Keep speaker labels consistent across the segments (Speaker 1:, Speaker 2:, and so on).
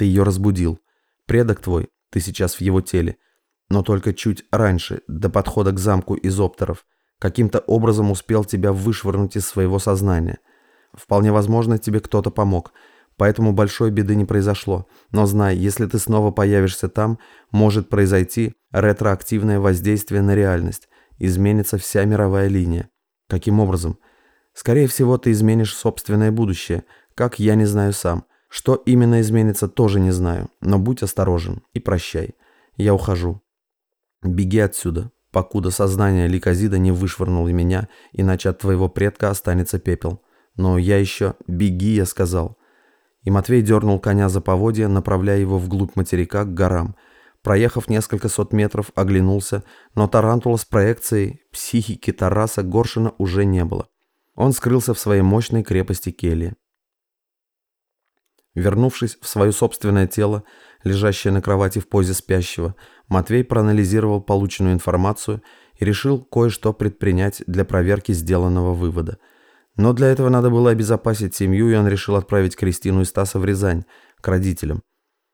Speaker 1: Ты ее разбудил. Предок твой, ты сейчас в его теле. Но только чуть раньше, до подхода к замку из оптеров, каким-то образом успел тебя вышвырнуть из своего сознания. Вполне возможно, тебе кто-то помог, поэтому большой беды не произошло. Но знай, если ты снова появишься там, может произойти ретроактивное воздействие на реальность, изменится вся мировая линия. Каким образом? Скорее всего, ты изменишь собственное будущее, как я не знаю сам. Что именно изменится, тоже не знаю, но будь осторожен и прощай. Я ухожу. Беги отсюда, покуда сознание Ликазида не вышвырнуло меня, иначе от твоего предка останется пепел. Но я еще... Беги, я сказал. И Матвей дернул коня за поводья, направляя его вглубь материка к горам. Проехав несколько сот метров, оглянулся, но тарантула с проекцией психики Тараса Горшина уже не было. Он скрылся в своей мощной крепости келье. Вернувшись в свое собственное тело, лежащее на кровати в позе спящего, Матвей проанализировал полученную информацию и решил кое-что предпринять для проверки сделанного вывода. Но для этого надо было обезопасить семью, и он решил отправить Кристину и Стаса в Рязань, к родителям.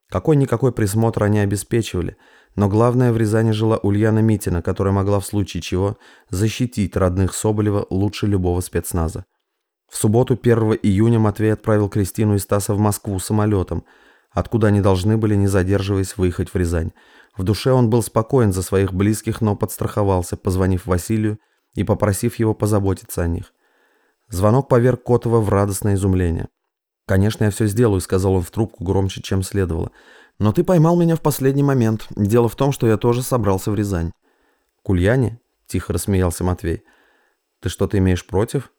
Speaker 1: Какой-никакой присмотр они обеспечивали, но главное в Рязани жила Ульяна Митина, которая могла в случае чего защитить родных Соболева лучше любого спецназа. В субботу 1 июня Матвей отправил Кристину и Стаса в Москву самолетом, откуда они должны были, не задерживаясь, выехать в Рязань. В душе он был спокоен за своих близких, но подстраховался, позвонив Василию и попросив его позаботиться о них. Звонок поверг Котова в радостное изумление. «Конечно, я все сделаю», — сказал он в трубку громче, чем следовало. «Но ты поймал меня в последний момент. Дело в том, что я тоже собрался в Рязань». «К Ульяне?» — тихо рассмеялся Матвей. «Ты что-то имеешь против?»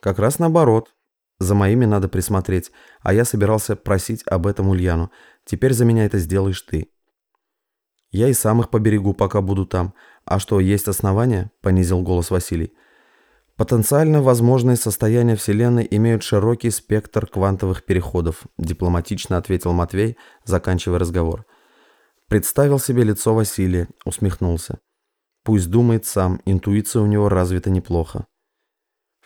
Speaker 1: «Как раз наоборот. За моими надо присмотреть, а я собирался просить об этом Ульяну. Теперь за меня это сделаешь ты». «Я и сам их поберегу, пока буду там. А что, есть основания?» — понизил голос Василий. Потенциально возможные состояния Вселенной имеют широкий спектр квантовых переходов, дипломатично ответил Матвей, заканчивая разговор. Представил себе лицо Василия, усмехнулся. Пусть думает сам, интуиция у него развита неплохо.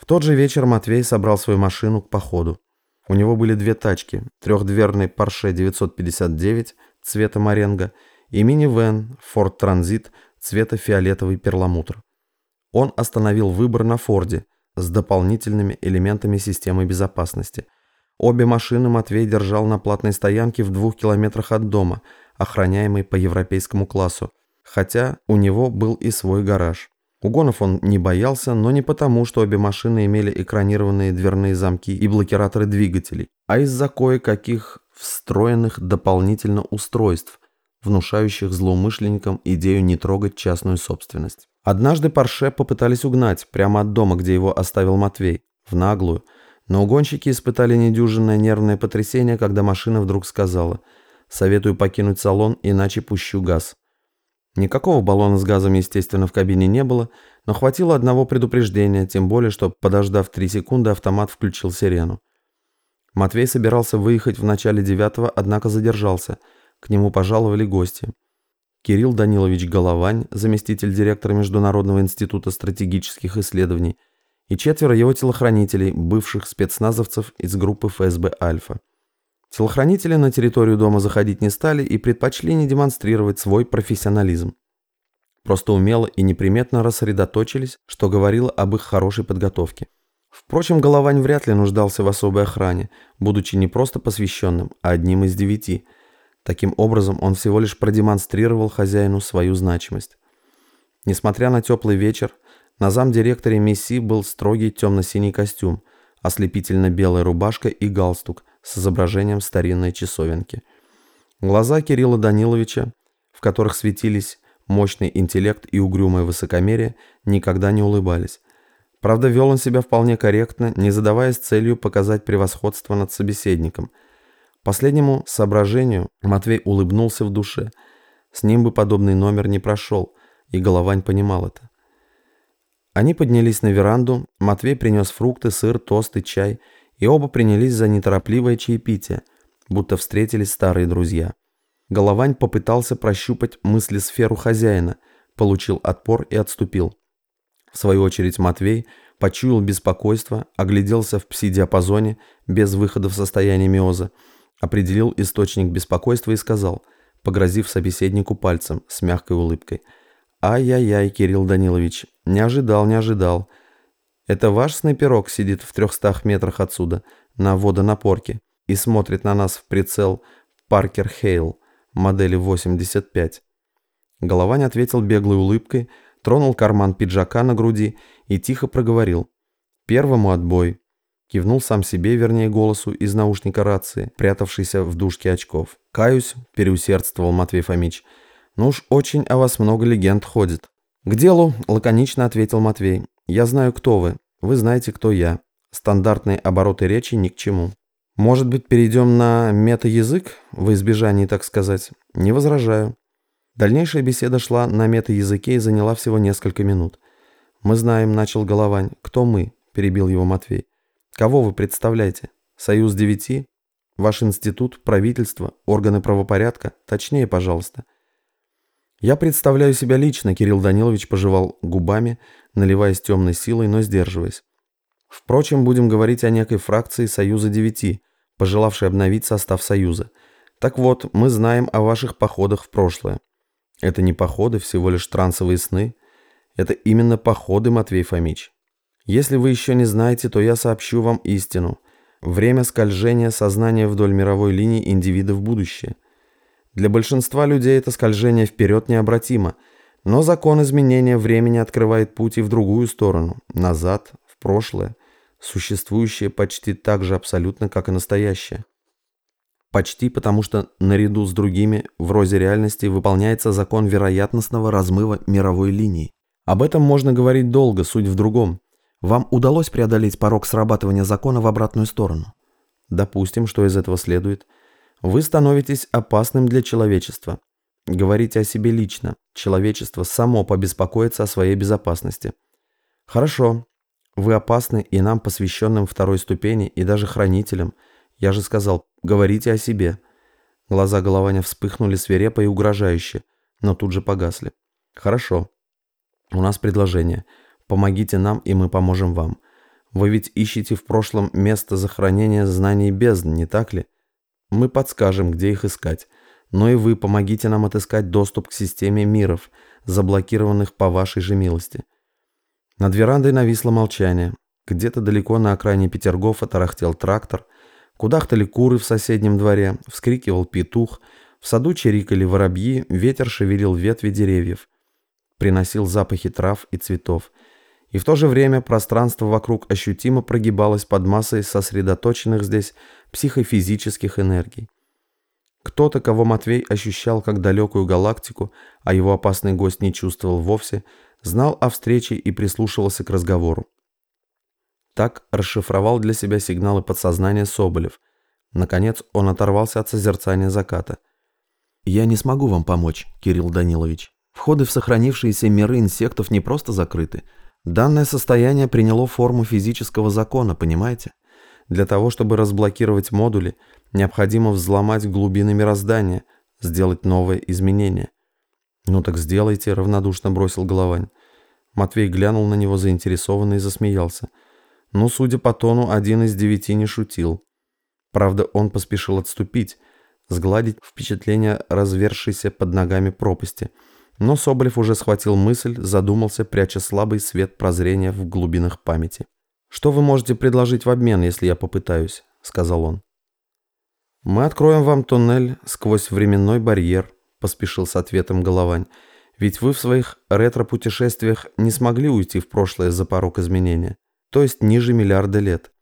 Speaker 1: В тот же вечер Матвей собрал свою машину к походу. У него были две тачки, трехдверный Porsche 959 цвета Маренго и мини-вэн Ford Transit цвета фиолетовый перламутр. Он остановил выбор на Форде с дополнительными элементами системы безопасности. Обе машины Матвей держал на платной стоянке в двух километрах от дома, охраняемой по европейскому классу, хотя у него был и свой гараж. Угонов он не боялся, но не потому, что обе машины имели экранированные дверные замки и блокираторы двигателей, а из-за кое-каких встроенных дополнительно устройств, внушающих злоумышленникам идею не трогать частную собственность. Однажды Порше попытались угнать прямо от дома, где его оставил Матвей, в наглую, но угонщики испытали недюжинное нервное потрясение, когда машина вдруг сказала «Советую покинуть салон, иначе пущу газ». Никакого баллона с газом, естественно, в кабине не было, но хватило одного предупреждения, тем более, что, подождав три секунды, автомат включил сирену. Матвей собирался выехать в начале девятого, однако задержался. К нему пожаловали гости. Кирилл Данилович Головань, заместитель директора Международного института стратегических исследований, и четверо его телохранителей, бывших спецназовцев из группы ФСБ «Альфа». Телохранители на территорию дома заходить не стали и предпочли не демонстрировать свой профессионализм. Просто умело и неприметно рассредоточились, что говорило об их хорошей подготовке. Впрочем, Головань вряд ли нуждался в особой охране, будучи не просто посвященным, а одним из девяти – Таким образом, он всего лишь продемонстрировал хозяину свою значимость. Несмотря на теплый вечер, на замдиректоре Месси был строгий темно-синий костюм, ослепительно-белая рубашка и галстук с изображением старинной часовенки. Глаза Кирилла Даниловича, в которых светились мощный интеллект и угрюмое высокомерие, никогда не улыбались. Правда, вел он себя вполне корректно, не задаваясь целью показать превосходство над собеседником – Последнему соображению Матвей улыбнулся в душе. С ним бы подобный номер не прошел, и Головань понимал это. Они поднялись на веранду, Матвей принес фрукты, сыр, тост и чай, и оба принялись за неторопливое чаепитие, будто встретились старые друзья. Головань попытался прощупать мысли сферу хозяина, получил отпор и отступил. В свою очередь Матвей почуял беспокойство, огляделся в пси-диапазоне без выхода в состояние миоза, определил источник беспокойства и сказал, погрозив собеседнику пальцем с мягкой улыбкой. «Ай-яй-яй, Кирилл Данилович, не ожидал, не ожидал. Это ваш снайперок сидит в трехстах метрах отсюда, на водонапорке, и смотрит на нас в прицел Паркер Хейл, модели 85». Головань ответил беглой улыбкой, тронул карман пиджака на груди и тихо проговорил. «Первому отбой». Кивнул сам себе, вернее голосу, из наушника рации, прятавшейся в дужке очков. «Каюсь», – переусердствовал Матвей Фомич. «Ну уж очень о вас много легенд ходит». «К делу», – лаконично ответил Матвей. «Я знаю, кто вы. Вы знаете, кто я. Стандартные обороты речи ни к чему». «Может быть, перейдем на мета-язык, в избежании, так сказать?» «Не возражаю». Дальнейшая беседа шла на мета-языке и заняла всего несколько минут. «Мы знаем», – начал Головань. «Кто мы?» – перебил его Матвей. Кого вы представляете? Союз девяти? Ваш институт, правительство, органы правопорядка? Точнее, пожалуйста. Я представляю себя лично, Кирилл Данилович пожевал губами, наливаясь темной силой, но сдерживаясь. Впрочем, будем говорить о некой фракции Союза девяти, пожелавшей обновить состав Союза. Так вот, мы знаем о ваших походах в прошлое. Это не походы, всего лишь трансовые сны. Это именно походы, Матвей Фомич. Если вы еще не знаете, то я сообщу вам истину. Время скольжения сознания вдоль мировой линии индивида в будущее. Для большинства людей это скольжение вперед необратимо, но закон изменения времени открывает путь и в другую сторону, назад, в прошлое, существующее почти так же абсолютно, как и настоящее. Почти потому, что наряду с другими в розе реальности выполняется закон вероятностного размыва мировой линии. Об этом можно говорить долго, суть в другом. Вам удалось преодолеть порог срабатывания закона в обратную сторону? Допустим, что из этого следует. Вы становитесь опасным для человечества. Говорите о себе лично. Человечество само побеспокоится о своей безопасности. Хорошо. Вы опасны и нам, посвященным второй ступени, и даже хранителям. Я же сказал, говорите о себе. Глаза Голованя вспыхнули свирепо и угрожающе, но тут же погасли. Хорошо. У нас предложение – Помогите нам, и мы поможем вам. Вы ведь ищете в прошлом место захоронения знаний бездн, не так ли? Мы подскажем, где их искать. Но и вы помогите нам отыскать доступ к системе миров, заблокированных по вашей же милости. Над верандой нависло молчание. Где-то далеко на окраине Петергофа тарахтел трактор, кудахтали куры в соседнем дворе, вскрикивал петух, в саду чирикали воробьи, ветер шевелил ветви деревьев, приносил запахи трав и цветов – и в то же время пространство вокруг ощутимо прогибалось под массой сосредоточенных здесь психофизических энергий. Кто-то, кого Матвей ощущал как далекую галактику, а его опасный гость не чувствовал вовсе, знал о встрече и прислушивался к разговору. Так расшифровал для себя сигналы подсознания Соболев. Наконец он оторвался от созерцания заката. «Я не смогу вам помочь, Кирилл Данилович. Входы в сохранившиеся миры инсектов не просто закрыты – Данное состояние приняло форму физического закона, понимаете? Для того, чтобы разблокировать модули, необходимо взломать глубины мироздания, сделать новое изменение. «Ну так сделайте», — равнодушно бросил Головань. Матвей глянул на него заинтересованно и засмеялся. Ну, судя по тону, один из девяти не шутил. Правда, он поспешил отступить, сгладить впечатление развершейся под ногами пропасти — но Соболев уже схватил мысль, задумался, пряча слабый свет прозрения в глубинах памяти. «Что вы можете предложить в обмен, если я попытаюсь?» – сказал он. «Мы откроем вам туннель сквозь временной барьер», – поспешил с ответом Головань. «Ведь вы в своих ретро-путешествиях не смогли уйти в прошлое за порог изменения, то есть ниже миллиарда лет.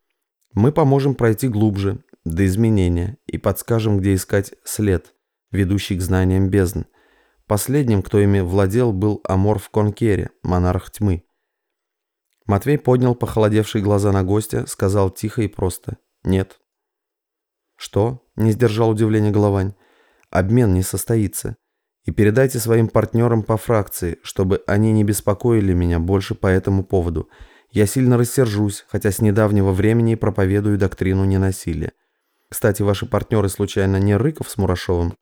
Speaker 1: Мы поможем пройти глубже, до изменения, и подскажем, где искать след, ведущий к знаниям бездн. Последним, кто ими владел, был Аморф Конкере, монарх тьмы. Матвей поднял похолодевшие глаза на гостя, сказал тихо и просто «нет». «Что?» – не сдержал удивления Головань. «Обмен не состоится. И передайте своим партнерам по фракции, чтобы они не беспокоили меня больше по этому поводу. Я сильно рассержусь, хотя с недавнего времени проповедую доктрину ненасилия. Кстати, ваши партнеры случайно не Рыков с Мурашовым?»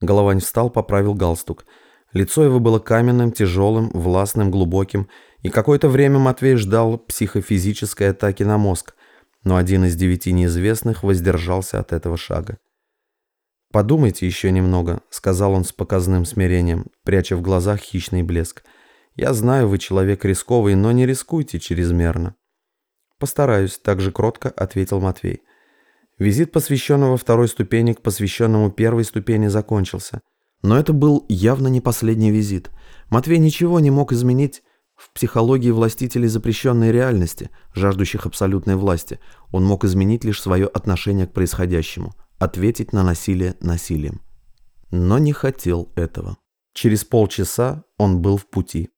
Speaker 1: Головань встал, поправил галстук. Лицо его было каменным, тяжелым, властным, глубоким, и какое-то время Матвей ждал психофизической атаки на мозг. Но один из девяти неизвестных воздержался от этого шага. «Подумайте еще немного», — сказал он с показным смирением, пряча в глазах хищный блеск. «Я знаю, вы человек рисковый, но не рискуйте чрезмерно». «Постараюсь», — также кротко ответил Матвей. Визит посвященного второй ступени к посвященному первой ступени закончился. Но это был явно не последний визит. Матвей ничего не мог изменить в психологии властителей запрещенной реальности, жаждущих абсолютной власти. Он мог изменить лишь свое отношение к происходящему, ответить на насилие насилием. Но не хотел этого. Через полчаса он был в пути.